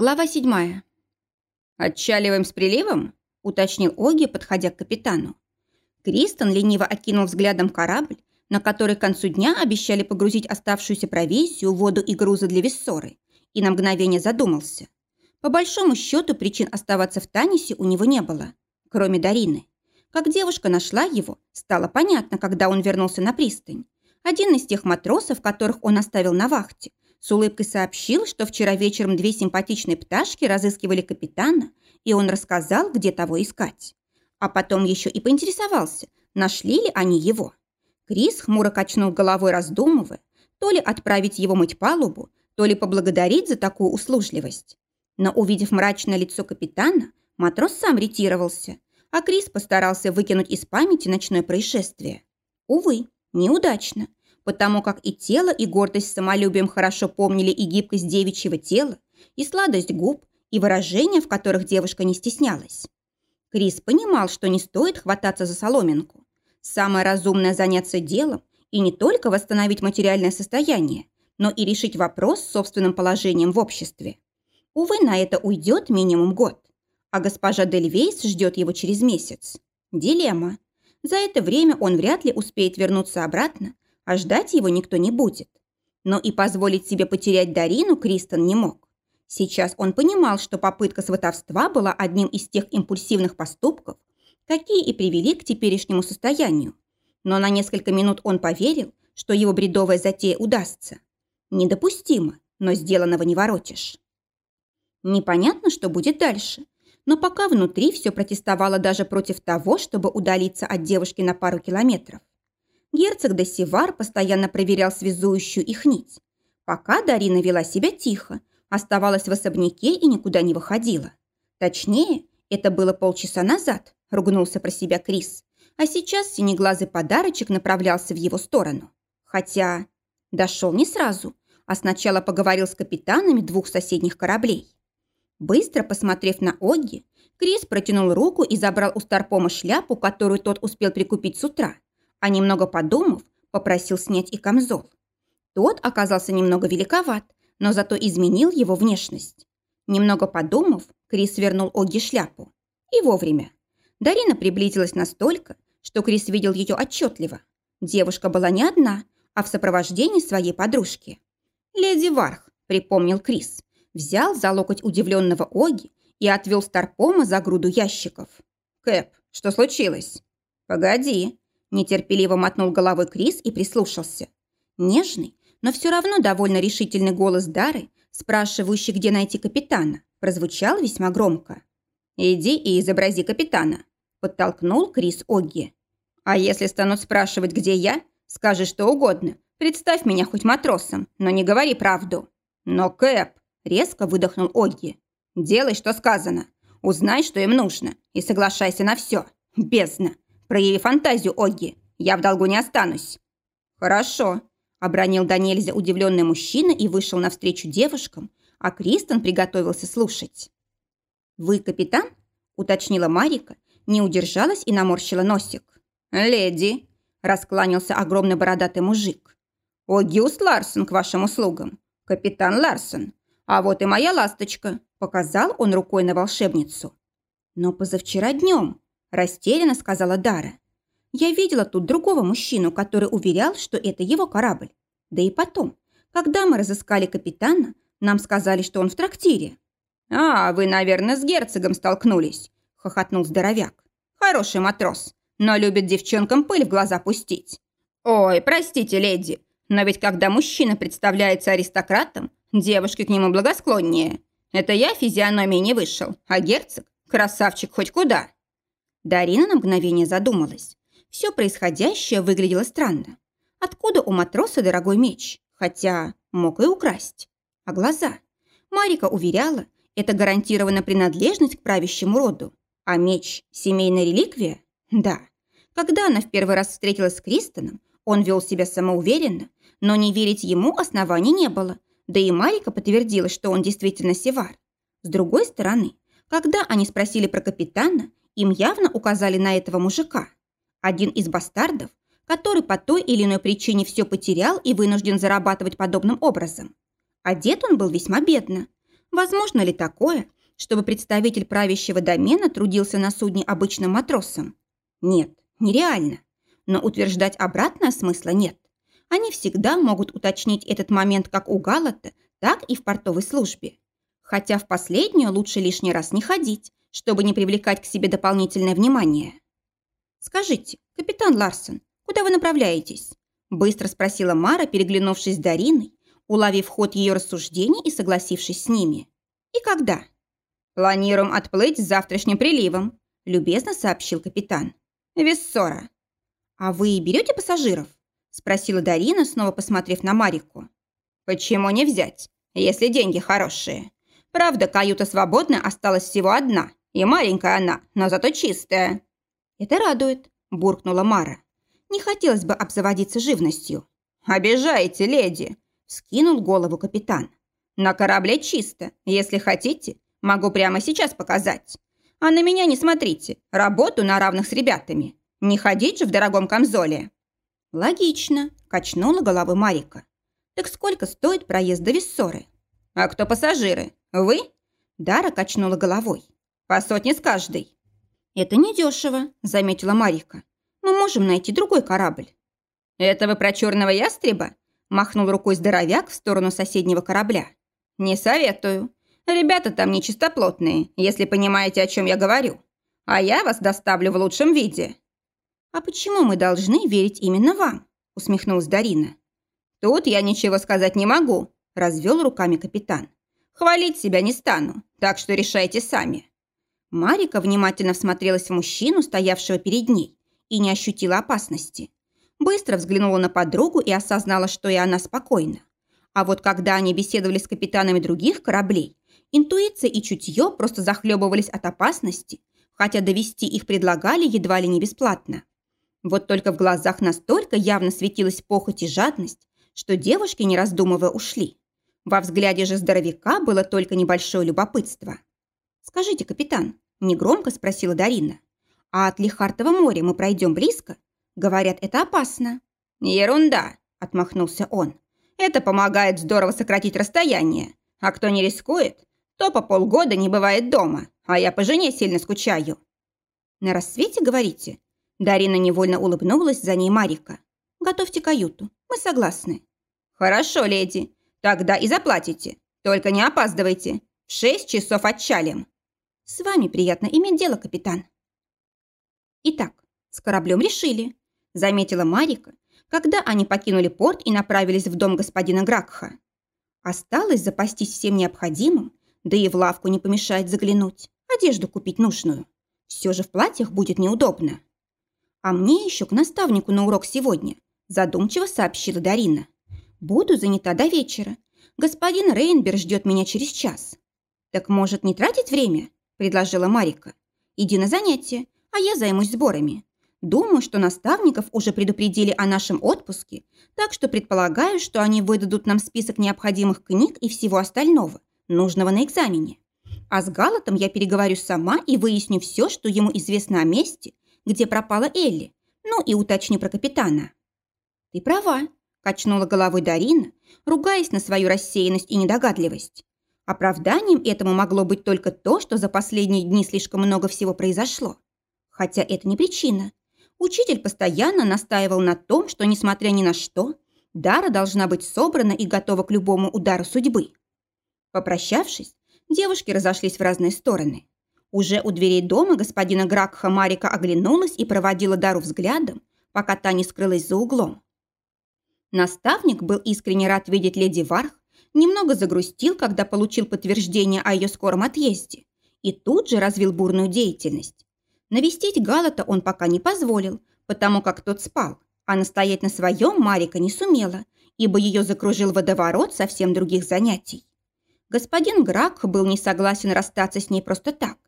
Глава седьмая. «Отчаливаем с приливом?» – уточнил Оги, подходя к капитану. Кристен лениво окинул взглядом корабль, на который к концу дня обещали погрузить оставшуюся провизию, воду и грузы для Виссоры, и на мгновение задумался. По большому счету причин оставаться в Танисе у него не было, кроме Дарины. Как девушка нашла его, стало понятно, когда он вернулся на пристань. Один из тех матросов, которых он оставил на вахте, с улыбкой сообщил, что вчера вечером две симпатичные пташки разыскивали капитана, и он рассказал, где того искать. А потом еще и поинтересовался, нашли ли они его. Крис хмуро качнул головой, раздумывая, то ли отправить его мыть палубу, то ли поблагодарить за такую услужливость. Но, увидев мрачное лицо капитана, матрос сам ретировался, а Крис постарался выкинуть из памяти ночное происшествие. Увы, неудачно, потому как и тело, и гордость самолюбием хорошо помнили и гибкость девичьего тела, и сладость губ, и выражения, в которых девушка не стеснялась. Крис понимал, что не стоит хвататься за соломинку. Самое разумное заняться делом и не только восстановить материальное состояние, но и решить вопрос с собственным положением в обществе. Увы, на это уйдет минимум год. А госпожа Дельвейс ждет его через месяц. Дилемма. За это время он вряд ли успеет вернуться обратно, а ждать его никто не будет. Но и позволить себе потерять Дарину Кристен не мог. Сейчас он понимал, что попытка сватовства была одним из тех импульсивных поступков, какие и привели к теперешнему состоянию. Но на несколько минут он поверил, что его бредовая затея удастся. Недопустимо, но сделанного не воротишь. Непонятно, что будет дальше, но пока внутри все протестовало даже против того, чтобы удалиться от девушки на пару километров. Герцог де Сивар постоянно проверял связующую их нить. Пока Дарина вела себя тихо, оставалась в особняке и никуда не выходила. Точнее, это было полчаса назад, ругнулся про себя Крис. А сейчас синеглазый подарочек направлялся в его сторону. Хотя дошел не сразу, а сначала поговорил с капитанами двух соседних кораблей. Быстро посмотрев на Огги, Крис протянул руку и забрал у Старпома шляпу, которую тот успел прикупить с утра, а немного подумав, попросил снять и камзол. Тот оказался немного великоват, но зато изменил его внешность. Немного подумав, Крис вернул Огги шляпу. И вовремя. Дарина приблизилась настолько, что Крис видел ее отчетливо. Девушка была не одна, а в сопровождении своей подружки. «Леди Варх», — припомнил Крис, взял за локоть удивленного Оги и отвел Старпома за груду ящиков. «Кэп, что случилось?» «Погоди», – нетерпеливо мотнул головой Крис и прислушался. Нежный, но все равно довольно решительный голос Дары, спрашивающий, где найти капитана, прозвучал весьма громко. «Иди и изобрази капитана», – подтолкнул Крис Огги. «А если станут спрашивать, где я, скажи что угодно. Представь меня хоть матросом, но не говори правду». «Но Кэп», – резко выдохнул Огги. «Делай, что сказано. Узнай, что им нужно, и соглашайся на все. Бездна. Прояви фантазию, Огги. Я в долгу не останусь». «Хорошо», Обронил до нельзя удивленный мужчина и вышел навстречу девушкам, а Кристен приготовился слушать. «Вы капитан?» – уточнила Марика, не удержалась и наморщила носик. «Леди!» – раскланялся огромный бородатый мужик. «Огиус Ларсон к вашим услугам. Капитан Ларсон. А вот и моя ласточка», – показал он рукой на волшебницу. «Но позавчера днем», – растерянно сказала Дара. Я видела тут другого мужчину, который уверял, что это его корабль. Да и потом, когда мы разыскали капитана, нам сказали, что он в трактире. «А, вы, наверное, с герцогом столкнулись», – хохотнул здоровяк. «Хороший матрос, но любит девчонкам пыль в глаза пустить». «Ой, простите, леди, но ведь когда мужчина представляется аристократом, девушки к нему благосклоннее. Это я физиономии не вышел, а герцог – красавчик хоть куда». Дарина на мгновение задумалась. Все происходящее выглядело странно. Откуда у матроса дорогой меч? Хотя мог и украсть. А глаза? Марика уверяла, это гарантирована принадлежность к правящему роду. А меч – семейная реликвия? Да. Когда она в первый раз встретилась с Кристоном, он вел себя самоуверенно, но не верить ему оснований не было. Да и Марика подтвердила, что он действительно севар. С другой стороны, когда они спросили про капитана, им явно указали на этого мужика. Один из бастардов, который по той или иной причине все потерял и вынужден зарабатывать подобным образом. Одет он был весьма бедно. Возможно ли такое, чтобы представитель правящего домена трудился на судне обычным матросом? Нет, нереально. Но утверждать обратное смысла нет. Они всегда могут уточнить этот момент как у Галата, так и в портовой службе. Хотя в последнюю лучше лишний раз не ходить, чтобы не привлекать к себе дополнительное внимание. «Скажите, капитан Ларсон, куда вы направляетесь?» Быстро спросила Мара, переглянувшись с Дариной, уловив ход ее рассуждений и согласившись с ними. «И когда?» «Планируем отплыть с завтрашним приливом», любезно сообщил капитан. «Виссора». «А вы берете пассажиров?» спросила Дарина, снова посмотрев на Марику. «Почему не взять, если деньги хорошие? Правда, каюта свободная осталась всего одна, и маленькая она, но зато чистая». «Это радует», – буркнула Мара. «Не хотелось бы обзаводиться живностью». «Обижаете, леди», – скинул голову капитан. «На корабле чисто. Если хотите, могу прямо сейчас показать. А на меня не смотрите. Работу на равных с ребятами. Не ходить же в дорогом камзоле». «Логично», – качнула головой Марика. «Так сколько стоит проезд до Виссоры?» «А кто пассажиры? Вы?» Дара качнула головой. «По сотне с каждой». «Это недешево», – заметила Марика. «Мы можем найти другой корабль». «Это вы про черного ястреба?» – махнул рукой здоровяк в сторону соседнего корабля. «Не советую. Ребята там нечистоплотные, если понимаете, о чем я говорю. А я вас доставлю в лучшем виде». «А почему мы должны верить именно вам?» – усмехнулась Дарина. «Тут я ничего сказать не могу», – развел руками капитан. «Хвалить себя не стану, так что решайте сами». Марика внимательно всмотрелась в мужчину, стоявшего перед ней, и не ощутила опасности. Быстро взглянула на подругу и осознала, что и она спокойна. А вот когда они беседовали с капитанами других кораблей, интуиция и чутье просто захлебывались от опасности, хотя довести их предлагали едва ли не бесплатно. Вот только в глазах настолько явно светилась похоть и жадность, что девушки, не раздумывая, ушли. Во взгляде же здоровяка было только небольшое любопытство. «Скажите, капитан», – негромко спросила Дарина, «а от Лихартова моря мы пройдем близко? Говорят, это опасно». «Ерунда», – отмахнулся он. «Это помогает здорово сократить расстояние. А кто не рискует, то по полгода не бывает дома, а я по жене сильно скучаю». «На рассвете, говорите?» Дарина невольно улыбнулась за ней Марика. «Готовьте каюту. Мы согласны». «Хорошо, леди. Тогда и заплатите. Только не опаздывайте. В шесть часов отчалим». «С вами приятно иметь дело, капитан». «Итак, с кораблем решили», – заметила Марика, когда они покинули порт и направились в дом господина Гракха. Осталось запастись всем необходимым, да и в лавку не помешает заглянуть, одежду купить нужную. Все же в платьях будет неудобно. «А мне еще к наставнику на урок сегодня», задумчиво сообщила Дарина. «Буду занята до вечера. Господин Рейнбер ждет меня через час». «Так, может, не тратить время?» Предложила Марика. «Иди на занятия, а я займусь сборами. Думаю, что наставников уже предупредили о нашем отпуске, так что предполагаю, что они выдадут нам список необходимых книг и всего остального, нужного на экзамене. А с Галатом я переговорю сама и выясню все, что ему известно о месте, где пропала Элли, ну и уточню про капитана». «Ты права», – качнула головой Дарина, ругаясь на свою рассеянность и недогадливость. Оправданием этому могло быть только то, что за последние дни слишком много всего произошло. Хотя это не причина. Учитель постоянно настаивал на том, что, несмотря ни на что, Дара должна быть собрана и готова к любому удару судьбы. Попрощавшись, девушки разошлись в разные стороны. Уже у дверей дома господина Гракха Марика оглянулась и проводила Дару взглядом, пока та не скрылась за углом. Наставник был искренне рад видеть леди Варх, немного загрустил, когда получил подтверждение о ее скором отъезде, и тут же развил бурную деятельность. Навестить Галата он пока не позволил, потому как тот спал, а настоять на своем Марика не сумела, ибо ее закружил водоворот совсем других занятий. Господин Грак был не согласен расстаться с ней просто так.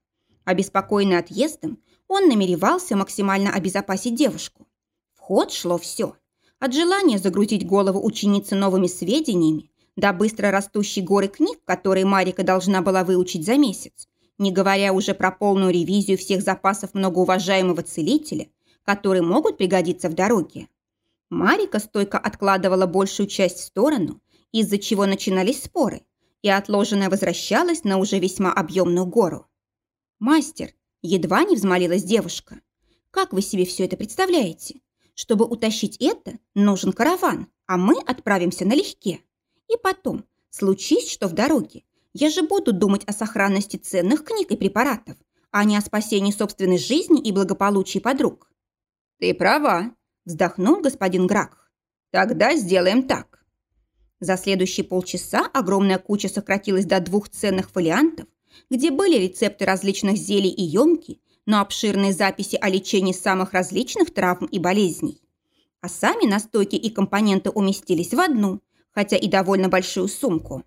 Обеспокоенный отъездом, он намеревался максимально обезопасить девушку. В ход шло все. От желания загрузить голову ученицы новыми сведениями до быстро растущей горы книг, которые Марика должна была выучить за месяц, не говоря уже про полную ревизию всех запасов многоуважаемого целителя, которые могут пригодиться в дороге. Марика стойко откладывала большую часть в сторону, из-за чего начинались споры, и отложенное возвращалось на уже весьма объемную гору. «Мастер!» – едва не взмолилась девушка. «Как вы себе все это представляете? Чтобы утащить это, нужен караван, а мы отправимся налегке. И потом, случись, что в дороге, я же буду думать о сохранности ценных книг и препаратов, а не о спасении собственной жизни и благополучии подруг». «Ты права», – вздохнул господин Грак. «Тогда сделаем так. За следующие полчаса огромная куча сократилась до двух ценных фолиантов, где были рецепты различных зелий и емки, но обширные записи о лечении самых различных травм и болезней. А сами настойки и компоненты уместились в одну, хотя и довольно большую сумку.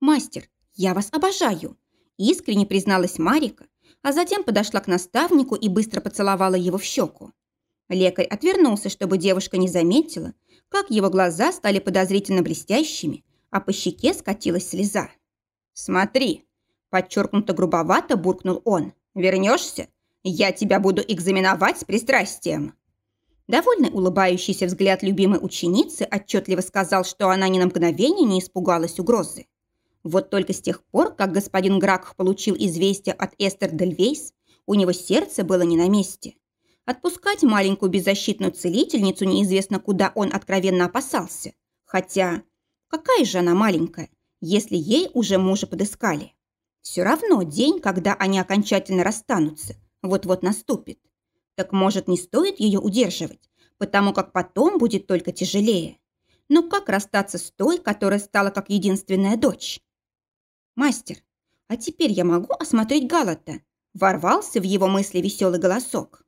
«Мастер, я вас обожаю!» – искренне призналась Марика, а затем подошла к наставнику и быстро поцеловала его в щеку. Лекарь отвернулся, чтобы девушка не заметила, как его глаза стали подозрительно блестящими, а по щеке скатилась слеза. «Смотри!» – подчеркнуто грубовато буркнул он. «Вернешься? Я тебя буду экзаменовать с пристрастием!» Довольный улыбающийся взгляд любимой ученицы отчетливо сказал, что она ни на мгновение не испугалась угрозы. Вот только с тех пор, как господин Гракх получил известие от Эстер Дельвейс, у него сердце было не на месте. Отпускать маленькую беззащитную целительницу неизвестно куда он откровенно опасался. Хотя, какая же она маленькая, если ей уже мужа подыскали? Все равно день, когда они окончательно расстанутся, вот-вот наступит. Так может, не стоит ее удерживать, потому как потом будет только тяжелее. Но как расстаться с той, которая стала как единственная дочь? «Мастер, а теперь я могу осмотреть Галата?» Ворвался в его мысли веселый голосок.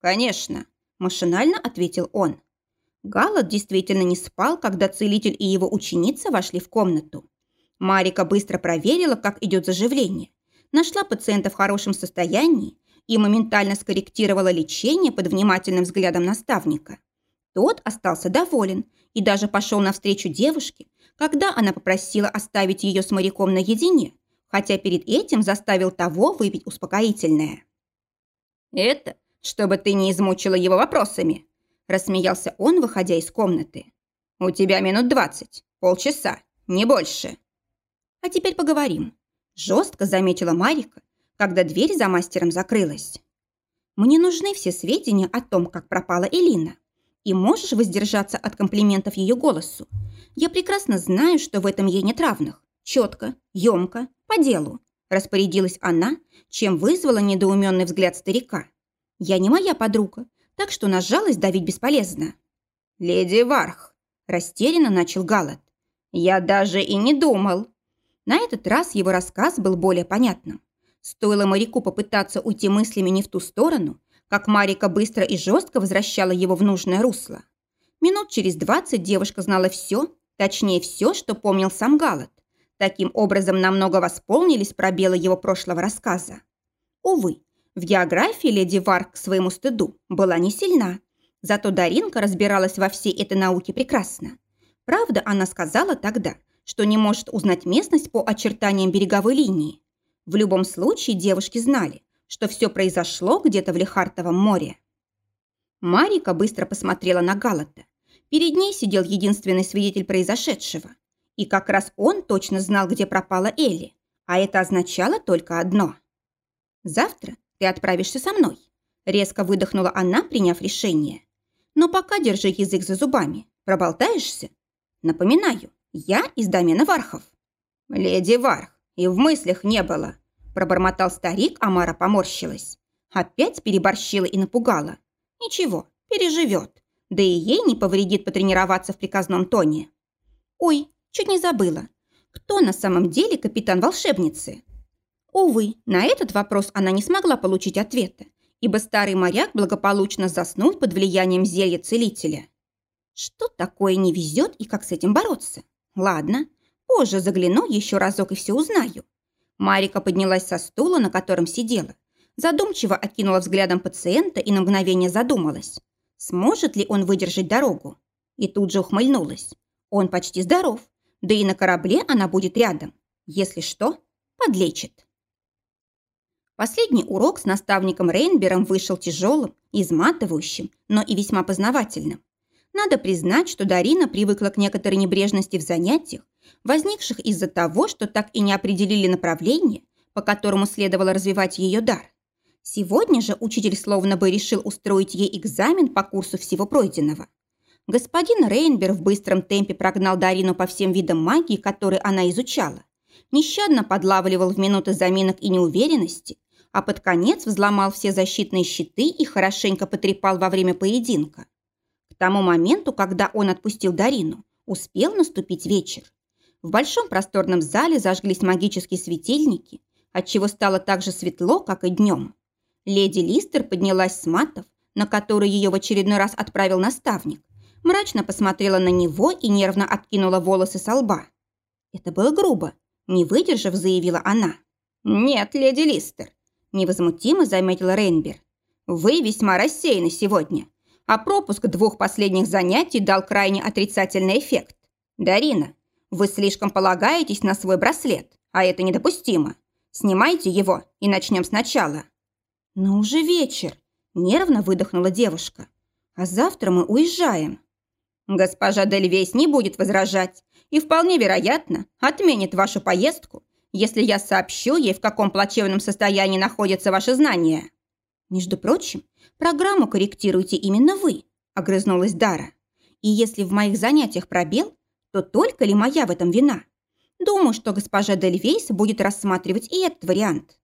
«Конечно», – машинально ответил он. Галат действительно не спал, когда целитель и его ученица вошли в комнату. Марика быстро проверила, как идет заживление, нашла пациента в хорошем состоянии и моментально скорректировала лечение под внимательным взглядом наставника. Тот остался доволен и даже пошел навстречу девушке, когда она попросила оставить ее с моряком наедине, хотя перед этим заставил того выпить успокоительное. «Это чтобы ты не измучила его вопросами», – рассмеялся он, выходя из комнаты. «У тебя минут двадцать, полчаса, не больше». «А теперь поговорим», – жестко заметила Марика, когда дверь за мастером закрылась. «Мне нужны все сведения о том, как пропала Элина. И можешь воздержаться от комплиментов ее голосу. Я прекрасно знаю, что в этом ей нет равных. Четко, емко, по делу», – распорядилась она, чем вызвала недоуменный взгляд старика. Я не моя подруга, так что на жалость давить бесполезно. «Леди Варх», – растерянно начал Галат. «Я даже и не думал». На этот раз его рассказ был более понятным. Стоило моряку попытаться уйти мыслями не в ту сторону, как Марика быстро и жестко возвращала его в нужное русло. Минут через двадцать девушка знала все, точнее все, что помнил сам Галат. Таким образом, намного восполнились пробелы его прошлого рассказа. Увы, в географии леди Варк к своему стыду была не сильна. Зато Даринка разбиралась во всей этой науке прекрасно. Правда, она сказала тогда, что не может узнать местность по очертаниям береговой линии. В любом случае девушки знали, что все произошло где-то в Лихартовом море. Марика быстро посмотрела на Галата. Перед ней сидел единственный свидетель произошедшего. И как раз он точно знал, где пропала Элли. А это означало только одно. Завтра ты отправишься со мной», – резко выдохнула она, приняв решение. «Но пока держи язык за зубами. Проболтаешься? Напоминаю, я из домена Вархов». «Леди Варх, и в мыслях не было», – пробормотал старик, а Мара поморщилась. Опять переборщила и напугала. «Ничего, переживет. Да и ей не повредит потренироваться в приказном тоне». «Ой, чуть не забыла. Кто на самом деле капитан волшебницы?» Увы, на этот вопрос она не смогла получить ответа, ибо старый моряк благополучно заснул под влиянием зелья целителя. Что такое не везет и как с этим бороться? Ладно, позже загляну еще разок и все узнаю. Марика поднялась со стула, на котором сидела, задумчиво окинула взглядом пациента и на мгновение задумалась. Сможет ли он выдержать дорогу? И тут же ухмыльнулась. Он почти здоров, да и на корабле она будет рядом. Если что, подлечит. Последний урок с наставником Рейнбером вышел тяжелым, изматывающим, но и весьма познавательным. Надо признать, что Дарина привыкла к некоторой небрежности в занятиях возникших из-за того, что так и не определили направление, по которому следовало развивать ее дар. Сегодня же учитель словно бы решил устроить ей экзамен по курсу всего пройденного. Господин Рейнбер в быстром темпе прогнал Дарину по всем видам магии, которые она изучала. Нещадно подлавливал в минуты заминок и неуверенности, а под конец взломал все защитные щиты и хорошенько потрепал во время поединка. К тому моменту, когда он отпустил Дарину, успел наступить вечер. В большом просторном зале зажглись магические светильники, отчего стало так же светло, как и днем. Леди Листер поднялась с матов, на которые ее в очередной раз отправил наставник, мрачно посмотрела на него и нервно откинула волосы со лба. Это было грубо, не выдержав, заявила она. «Нет, леди Листер, невозмутимо заметила Рейнбер. «Вы весьма рассеяны сегодня, а пропуск двух последних занятий дал крайне отрицательный эффект. Дарина, вы слишком полагаетесь на свой браслет, а это недопустимо. Снимайте его и начнем сначала». «Но уже вечер», – нервно выдохнула девушка. «А завтра мы уезжаем». «Госпожа Дельвейс не будет возражать и вполне вероятно отменит вашу поездку если я сообщу ей, в каком плачевном состоянии находятся ваши знания. Между прочим, программу корректируете именно вы, огрызнулась Дара. И если в моих занятиях пробел, то только ли моя в этом вина? Думаю, что госпожа Дельвейс будет рассматривать и этот вариант.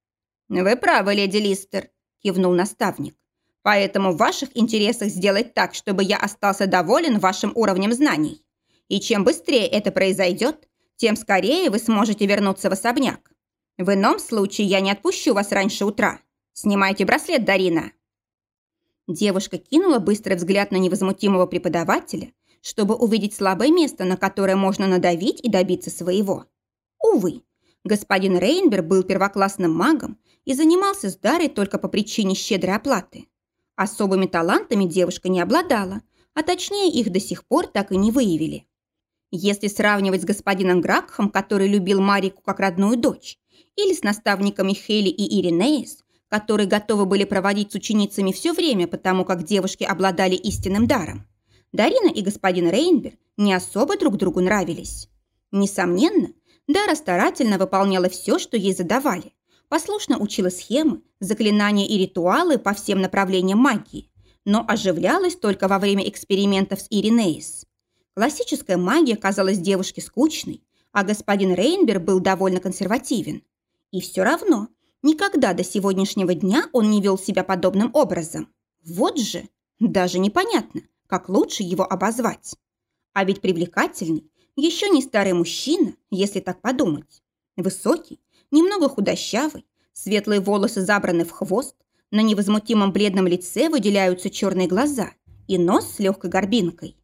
Вы правы, леди Листер, кивнул наставник. Поэтому в ваших интересах сделать так, чтобы я остался доволен вашим уровнем знаний. И чем быстрее это произойдет, тем скорее вы сможете вернуться в особняк. В ином случае я не отпущу вас раньше утра. Снимайте браслет, Дарина». Девушка кинула быстрый взгляд на невозмутимого преподавателя, чтобы увидеть слабое место, на которое можно надавить и добиться своего. Увы, господин Рейнбер был первоклассным магом и занимался с Дарой только по причине щедрой оплаты. Особыми талантами девушка не обладала, а точнее их до сих пор так и не выявили. Если сравнивать с господином Гракхом, который любил Марику как родную дочь, или с наставниками Хели и Иринеис, которые готовы были проводить с ученицами все время, потому как девушки обладали истинным даром, Дарина и господин Рейнбер не особо друг другу нравились. Несомненно, Дара старательно выполняла все, что ей задавали, послушно учила схемы, заклинания и ритуалы по всем направлениям магии, но оживлялась только во время экспериментов с Иринеис. Классическая магия казалась девушке скучной, а господин Рейнбер был довольно консервативен. И все равно, никогда до сегодняшнего дня он не вел себя подобным образом. Вот же, даже непонятно, как лучше его обозвать. А ведь привлекательный, еще не старый мужчина, если так подумать. Высокий, немного худощавый, светлые волосы забраны в хвост, на невозмутимом бледном лице выделяются черные глаза и нос с легкой горбинкой.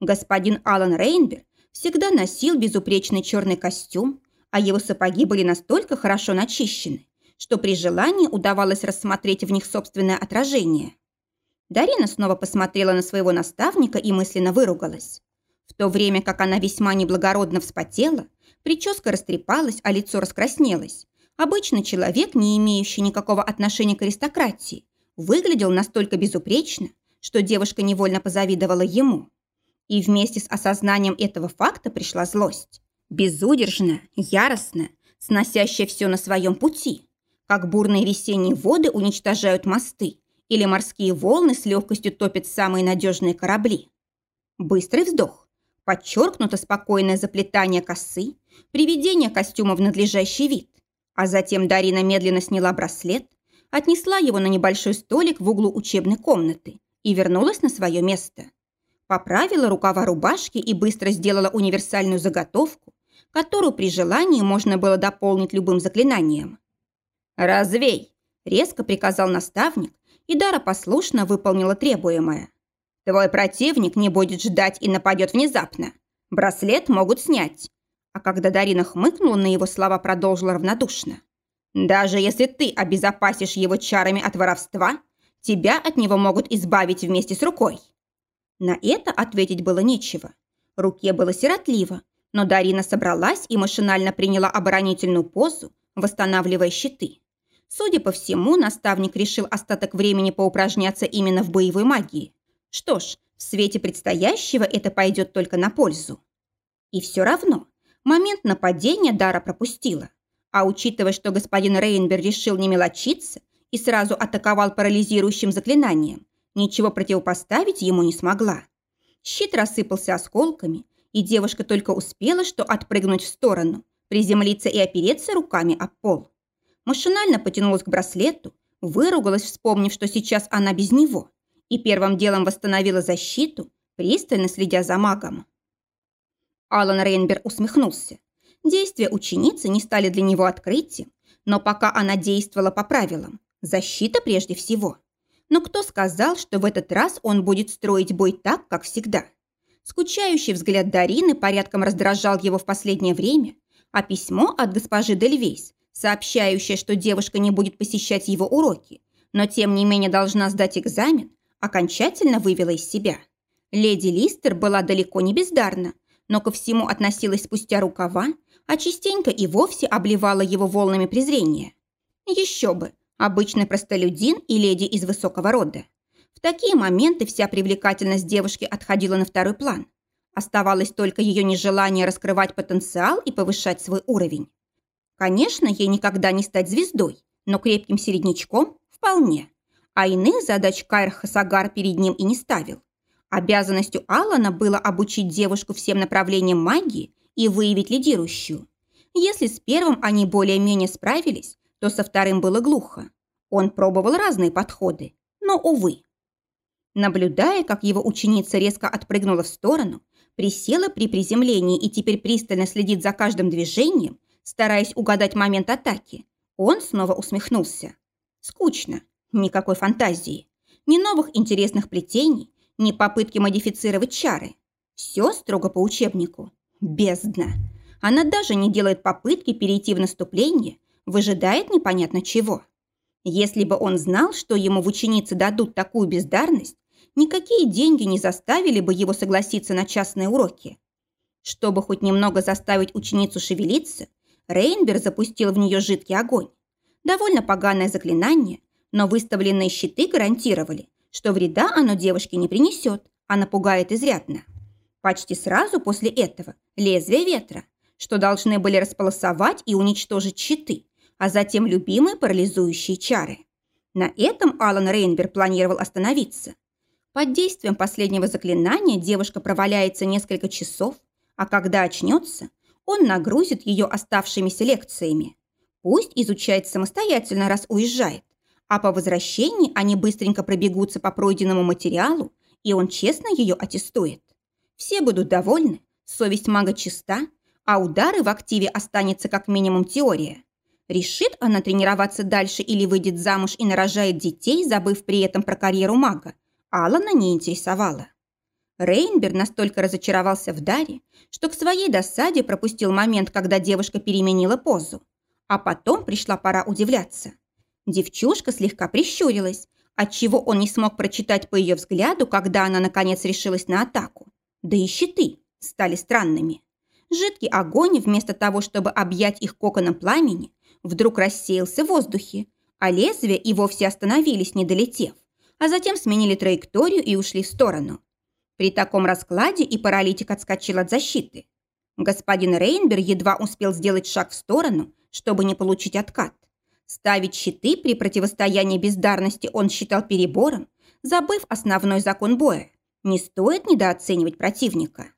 Господин Алан Рейнбер всегда носил безупречный черный костюм, а его сапоги были настолько хорошо начищены, что при желании удавалось рассмотреть в них собственное отражение. Дарина снова посмотрела на своего наставника и мысленно выругалась. В то время как она весьма неблагородно вспотела, прическа растрепалась, а лицо раскраснелось. Обычный человек, не имеющий никакого отношения к аристократии, выглядел настолько безупречно, что девушка невольно позавидовала ему. И вместе с осознанием этого факта пришла злость. Безудержная, яростная, сносящая все на своем пути. Как бурные весенние воды уничтожают мосты или морские волны с легкостью топят самые надежные корабли. Быстрый вздох, подчеркнуто спокойное заплетание косы, приведение костюма в надлежащий вид. А затем Дарина медленно сняла браслет, отнесла его на небольшой столик в углу учебной комнаты и вернулась на свое место поправила рукава рубашки и быстро сделала универсальную заготовку, которую при желании можно было дополнить любым заклинанием. «Развей!» – резко приказал наставник, и Дара послушно выполнила требуемое. «Твой противник не будет ждать и нападет внезапно. Браслет могут снять». А когда Дарина хмыкнула на его слова, продолжила равнодушно. «Даже если ты обезопасишь его чарами от воровства, тебя от него могут избавить вместе с рукой». На это ответить было нечего. Руке было сиротливо, но Дарина собралась и машинально приняла оборонительную позу, восстанавливая щиты. Судя по всему, наставник решил остаток времени поупражняться именно в боевой магии. Что ж, в свете предстоящего это пойдет только на пользу. И все равно, Момент нападения Дара пропустила. А учитывая, что господин Рейнбер решил не мелочиться и сразу атаковал парализирующим заклинанием, ничего противопоставить ему не смогла. Щит рассыпался осколками, и девушка только успела что отпрыгнуть в сторону, приземлиться и опереться руками об пол. Машинально потянулась к браслету, выругалась, вспомнив, что сейчас она без него, и первым делом восстановила защиту, пристально следя за магом. Алан Рейнбер усмехнулся. Действия ученицы не стали для него открытием, но пока она действовала по правилам. Защита прежде всего. Но кто сказал, что в этот раз он будет строить бой так, как всегда? Скучающий взгляд Дарины порядком раздражал его в последнее время, а письмо от госпожи Дельвейс, сообщающее, что девушка не будет посещать его уроки, но тем не менее должна сдать экзамен, окончательно вывело из себя. Леди Листер была далеко не бездарна, но ко всему относилась спустя рукава, а частенько и вовсе обливала его волнами презрения. Еще бы, обычный простолюдин и леди из высокого рода. В такие моменты вся привлекательность девушки отходила на второй план. Оставалось только ее нежелание раскрывать потенциал и повышать свой уровень. Конечно, ей никогда не стать звездой, но крепким середнячком вполне. А иных задач Кайр Хасагар перед ним и не ставил. Обязанностью Алана было обучить девушку всем направлениям магии и выявить лидирующую. Если с первым они более-менее справились, то со вторым было глухо. Он пробовал разные подходы, но, увы. Наблюдая, как его ученица резко отпрыгнула в сторону, присела при приземлении и теперь пристально следит за каждым движением, стараясь угадать момент атаки, он снова усмехнулся. Скучно, никакой фантазии, ни новых интересных плетений, ни попытки модифицировать чары. Все строго по учебнику. Бездна. Она даже не делает попытки перейти в наступление, выжидает непонятно чего. Если бы он знал, что ему в ученицы дадут такую бездарность, никакие деньги не заставили бы его согласиться на частные уроки. Чтобы хоть немного заставить ученицу шевелиться, Рейнбер запустил в нее жидкий огонь. Довольно поганое заклинание, но выставленные щиты гарантировали, что вреда оно девушке не принесет, а напугает изрядно. Почти сразу после этого лезвие ветра, что должны были располосовать и уничтожить щиты, а затем любимые парализующие чары. На этом Алан Рейнбер планировал остановиться. Под действием последнего заклинания девушка проваляется несколько часов, а когда очнется, он нагрузит ее оставшимися лекциями. Пусть изучает самостоятельно, раз уезжает а по возвращении они быстренько пробегутся по пройденному материалу, и он честно ее аттестует. Все будут довольны, совесть мага чиста, а удары в активе останется как минимум теория. Решит она тренироваться дальше или выйдет замуж и нарожает детей, забыв при этом про карьеру мага, Алана не интересовала. Рейнбер настолько разочаровался в Даре, что к своей досаде пропустил момент, когда девушка переменила позу. А потом пришла пора удивляться. Девчушка слегка прищурилась, отчего он не смог прочитать по ее взгляду, когда она наконец решилась на атаку. Да и щиты стали странными. Жидкий огонь, вместо того, чтобы объять их коконом пламени, вдруг рассеялся в воздухе, а лезвия и вовсе остановились, не долетев, а затем сменили траекторию и ушли в сторону. При таком раскладе и паралитик отскочил от защиты. Господин Рейнбер едва успел сделать шаг в сторону, чтобы не получить откат. Ставить щиты при противостоянии бездарности он считал перебором, забыв основной закон боя. Не стоит недооценивать противника.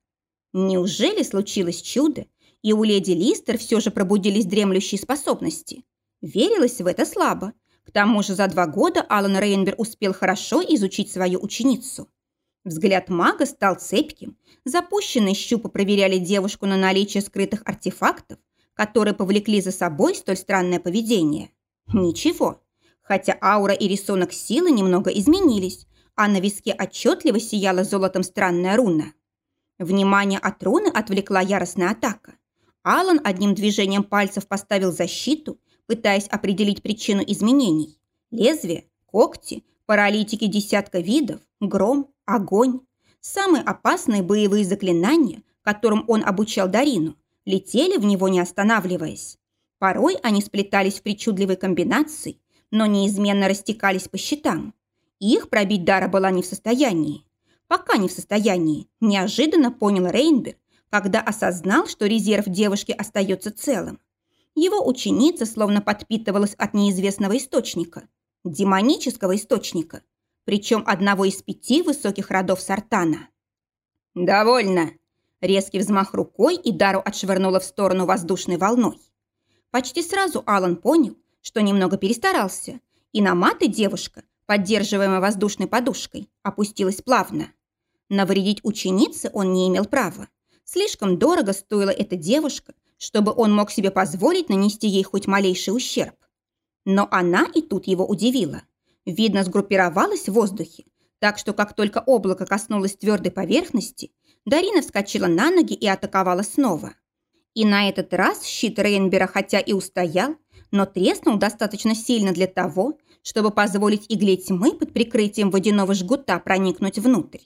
Неужели случилось чудо, и у леди Листер все же пробудились дремлющие способности? Верилось в это слабо. К тому же за два года Алан Рейнбер успел хорошо изучить свою ученицу. Взгляд мага стал цепким. Запущенные щупы проверяли девушку на наличие скрытых артефактов, которые повлекли за собой столь странное поведение. Ничего. Хотя аура и рисунок силы немного изменились, а на виске отчетливо сияла золотом странная руна. Внимание от руны отвлекла яростная атака. Алан одним движением пальцев поставил защиту, пытаясь определить причину изменений. Лезвие, когти, паралитики десятка видов, гром, огонь. Самые опасные боевые заклинания, которым он обучал Дарину, летели в него не останавливаясь. Порой они сплетались в причудливой комбинации, но неизменно растекались по счетам. Их пробить Дара была не в состоянии. Пока не в состоянии, неожиданно понял Рейнберг, когда осознал, что резерв девушки остается целым. Его ученица словно подпитывалась от неизвестного источника, демонического источника, причем одного из пяти высоких родов Сартана. «Довольно!» Резкий взмах рукой и Дару отшвырнула в сторону воздушной волной. Почти сразу Алан понял, что немного перестарался, и на маты девушка, поддерживаемая воздушной подушкой, опустилась плавно. Навредить ученице он не имел права. Слишком дорого стоила эта девушка, чтобы он мог себе позволить нанести ей хоть малейший ущерб. Но она и тут его удивила. Видно, сгруппировалась в воздухе, так что как только облако коснулось твердой поверхности, Дарина вскочила на ноги и атаковала снова. И на этот раз щит Рейнбера хотя и устоял, но треснул достаточно сильно для того, чтобы позволить игле тьмы под прикрытием водяного жгута проникнуть внутрь.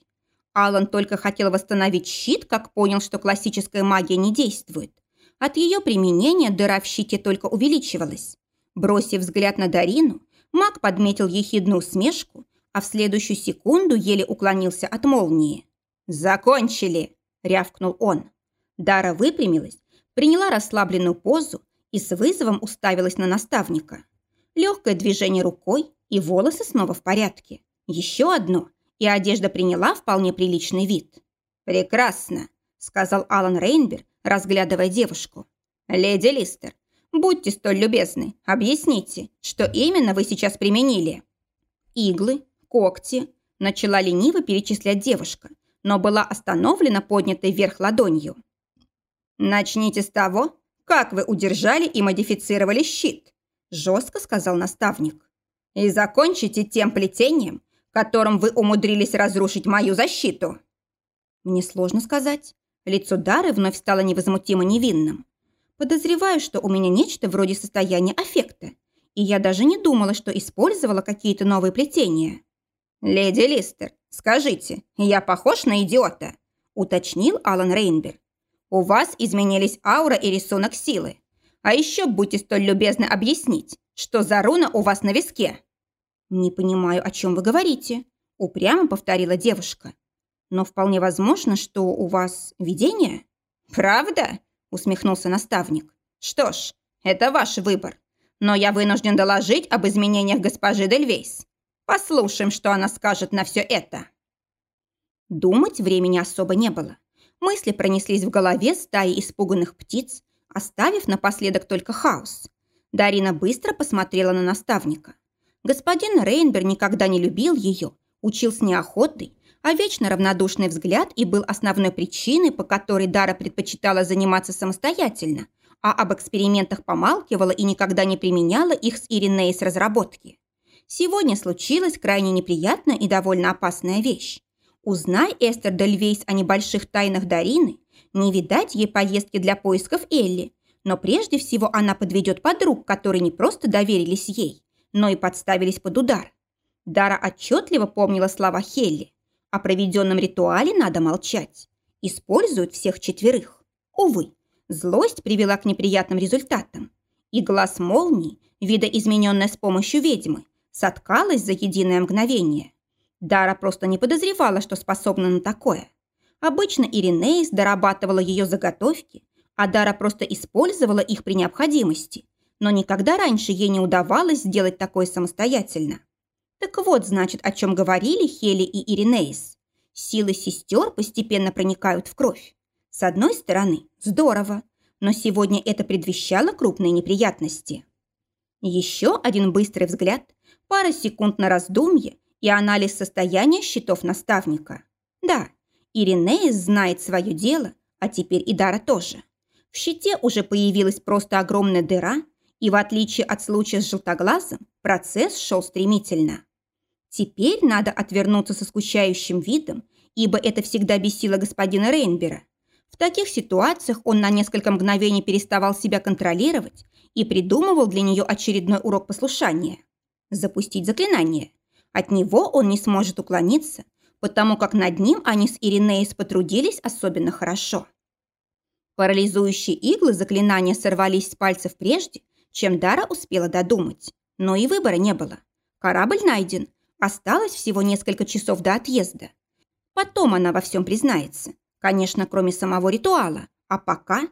Алан только хотел восстановить щит, как понял, что классическая магия не действует. От ее применения дыра в щите только увеличивалась. Бросив взгляд на Дарину, маг подметил ехидную усмешку, а в следующую секунду еле уклонился от молнии. «Закончили!» – рявкнул он. Дара выпрямилась, приняла расслабленную позу и с вызовом уставилась на наставника. Легкое движение рукой, и волосы снова в порядке. Еще одно, и одежда приняла вполне приличный вид. «Прекрасно», – сказал Алан Рейнбер, разглядывая девушку. «Леди Листер, будьте столь любезны, объясните, что именно вы сейчас применили?» «Иглы, когти», – начала лениво перечислять девушка, но была остановлена поднятой вверх ладонью. «Начните с того, как вы удержали и модифицировали щит», жестко сказал наставник. «И закончите тем плетением, которым вы умудрились разрушить мою защиту». Мне сложно сказать. Лицо Дары вновь стало невозмутимо невинным. Подозреваю, что у меня нечто вроде состояния аффекта, и я даже не думала, что использовала какие-то новые плетения. «Леди Листер, скажите, я похож на идиота?» – уточнил Алан Рейнбер. «У вас изменились аура и рисунок силы. А еще будьте столь любезны объяснить, что за руна у вас на виске». «Не понимаю, о чем вы говорите», – упрямо повторила девушка. «Но вполне возможно, что у вас видение». «Правда?» – усмехнулся наставник. «Что ж, это ваш выбор. Но я вынужден доложить об изменениях госпожи Дельвейс. Послушаем, что она скажет на все это. Думать времени особо не было. Мысли пронеслись в голове стаи испуганных птиц, оставив напоследок только хаос. Дарина быстро посмотрела на наставника. Господин Рейнбер никогда не любил ее, учил с неохотой, а вечно равнодушный взгляд и был основной причиной, по которой Дара предпочитала заниматься самостоятельно, а об экспериментах помалкивала и никогда не применяла их с Иринеей с разработки. Сегодня случилась крайне неприятная и довольно опасная вещь. Узнай Эстер Дельвейс о небольших тайнах Дарины, не видать ей поездки для поисков Элли, но прежде всего она подведет подруг, которые не просто доверились ей, но и подставились под удар. Дара отчетливо помнила слова Хелли. О проведенном ритуале надо молчать. Используют всех четверых. Увы, злость привела к неприятным результатам. И глаз молнии, видоизмененная с помощью ведьмы, соткалась за единое мгновение. Дара просто не подозревала, что способна на такое. Обычно Иринеис дорабатывала ее заготовки, а Дара просто использовала их при необходимости, но никогда раньше ей не удавалось сделать такое самостоятельно. Так вот, значит, о чем говорили Хели и Иринеис. Силы сестер постепенно проникают в кровь. С одной стороны, здорово, но сегодня это предвещало крупные неприятности. Еще один быстрый взгляд, Пара секунд на раздумье и анализ состояния счетов наставника. Да, Иринеис знает свое дело, а теперь и Дара тоже. В щите уже появилась просто огромная дыра, и в отличие от случая с желтоглазом, процесс шел стремительно. Теперь надо отвернуться со скучающим видом, ибо это всегда бесило господина Рейнбера. В таких ситуациях он на несколько мгновений переставал себя контролировать и придумывал для нее очередной урок послушания запустить заклинание. От него он не сможет уклониться, потому как над ним они с Иринеей потрудились особенно хорошо. Парализующие иглы заклинания сорвались с пальцев прежде, чем Дара успела додумать. Но и выбора не было. Корабль найден. Осталось всего несколько часов до отъезда. Потом она во всем признается. Конечно, кроме самого ритуала. А пока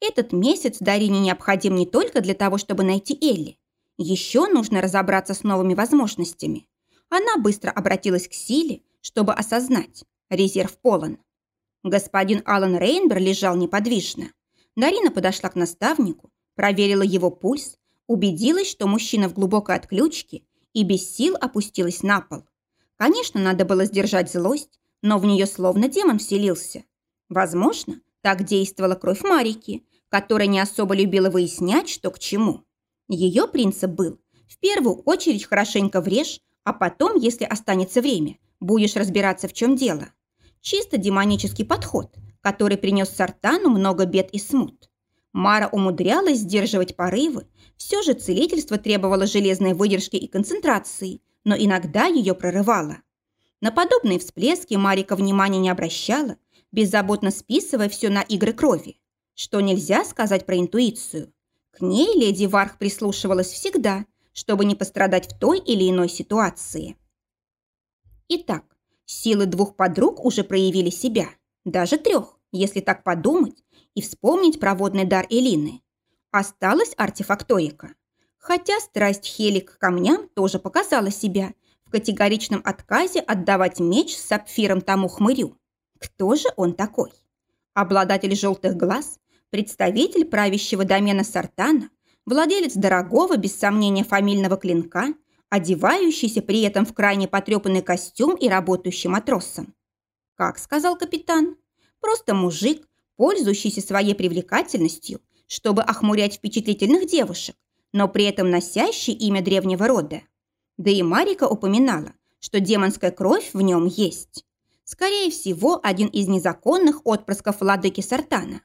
этот месяц Дарине необходим не только для того, чтобы найти Элли. Еще нужно разобраться с новыми возможностями. Она быстро обратилась к силе, чтобы осознать. Резерв полон. Господин Алан Рейнбер лежал неподвижно. Дарина подошла к наставнику, проверила его пульс, убедилась, что мужчина в глубокой отключке и без сил опустилась на пол. Конечно, надо было сдержать злость, но в нее словно демон вселился. Возможно, так действовала кровь Марики, которая не особо любила выяснять, что к чему. Ее принцип был в первую очередь хорошенько врежь, а потом, если останется время, будешь разбираться, в чем дело. Чисто демонический подход, который принес Сартану много бед и смут. Мара умудрялась сдерживать порывы, все же целительство требовало железной выдержки и концентрации, но иногда ее прорывало. На подобные всплески Марика внимания не обращала, беззаботно списывая все на игры крови. Что нельзя сказать про интуицию. К ней леди Варх прислушивалась всегда, чтобы не пострадать в той или иной ситуации. Итак, силы двух подруг уже проявили себя. Даже трех, если так подумать и вспомнить про водный дар Элины. Осталась артефакторика. Хотя страсть Хели к камням тоже показала себя в категоричном отказе отдавать меч с сапфиром тому хмырю. Кто же он такой? Обладатель желтых глаз, представитель правящего домена Сартана, владелец дорогого, без сомнения, фамильного клинка, одевающийся при этом в крайне потрепанный костюм и работающий матросом. Как сказал капитан, просто мужик, пользующийся своей привлекательностью, чтобы охмурять впечатлительных девушек, но при этом носящий имя древнего рода. Да и Марика упоминала, что демонская кровь в нем есть. Скорее всего, один из незаконных отпрысков владыки Сартана.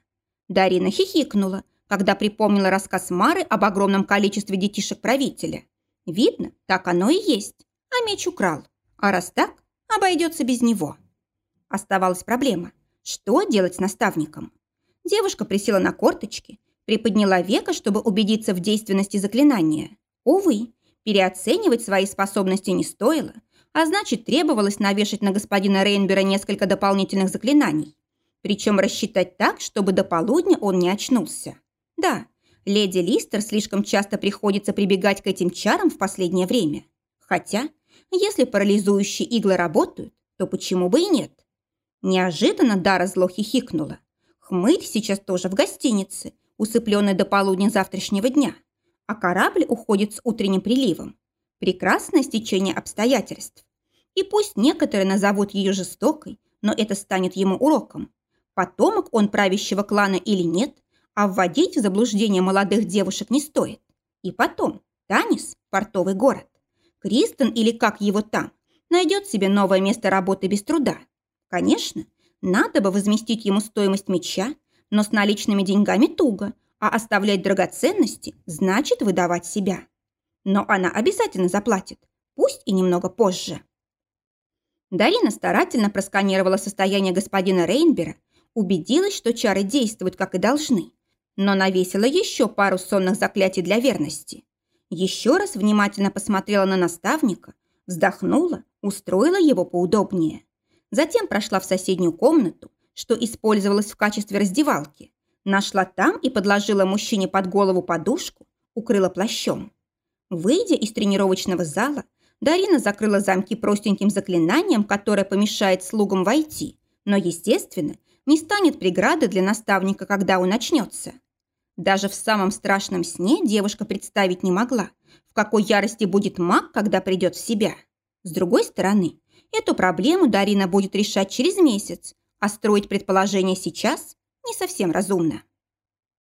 Дарина хихикнула, когда припомнила рассказ Мары об огромном количестве детишек правителя. Видно, так оно и есть. А меч украл. А раз так, обойдется без него. Оставалась проблема. Что делать с наставником? Девушка присела на корточки, приподняла века, чтобы убедиться в действенности заклинания. Увы, переоценивать свои способности не стоило, а значит, требовалось навешать на господина Рейнбера несколько дополнительных заклинаний. Причем рассчитать так, чтобы до полудня он не очнулся. Да, леди Листер слишком часто приходится прибегать к этим чарам в последнее время. Хотя, если парализующие иглы работают, то почему бы и нет? Неожиданно Дара зло хихикнула. Хмырь сейчас тоже в гостинице, усыпленный до полудня завтрашнего дня. А корабль уходит с утренним приливом. Прекрасное стечение обстоятельств. И пусть некоторые назовут ее жестокой, но это станет ему уроком. Потомок он правящего клана или нет, а вводить в заблуждение молодых девушек не стоит. И потом, Танис – портовый город. Кристен или как его там, найдет себе новое место работы без труда. Конечно, надо бы возместить ему стоимость меча, но с наличными деньгами туго, а оставлять драгоценности значит выдавать себя но она обязательно заплатит, пусть и немного позже. Дарина старательно просканировала состояние господина Рейнбера, убедилась, что чары действуют, как и должны, но навесила еще пару сонных заклятий для верности. Еще раз внимательно посмотрела на наставника, вздохнула, устроила его поудобнее. Затем прошла в соседнюю комнату, что использовалась в качестве раздевалки, нашла там и подложила мужчине под голову подушку, укрыла плащом. Выйдя из тренировочного зала, Дарина закрыла замки простеньким заклинанием, которое помешает слугам войти, но, естественно, не станет преграды для наставника, когда он начнется. Даже в самом страшном сне девушка представить не могла, в какой ярости будет маг, когда придет в себя. С другой стороны, эту проблему Дарина будет решать через месяц, а строить предположения сейчас не совсем разумно.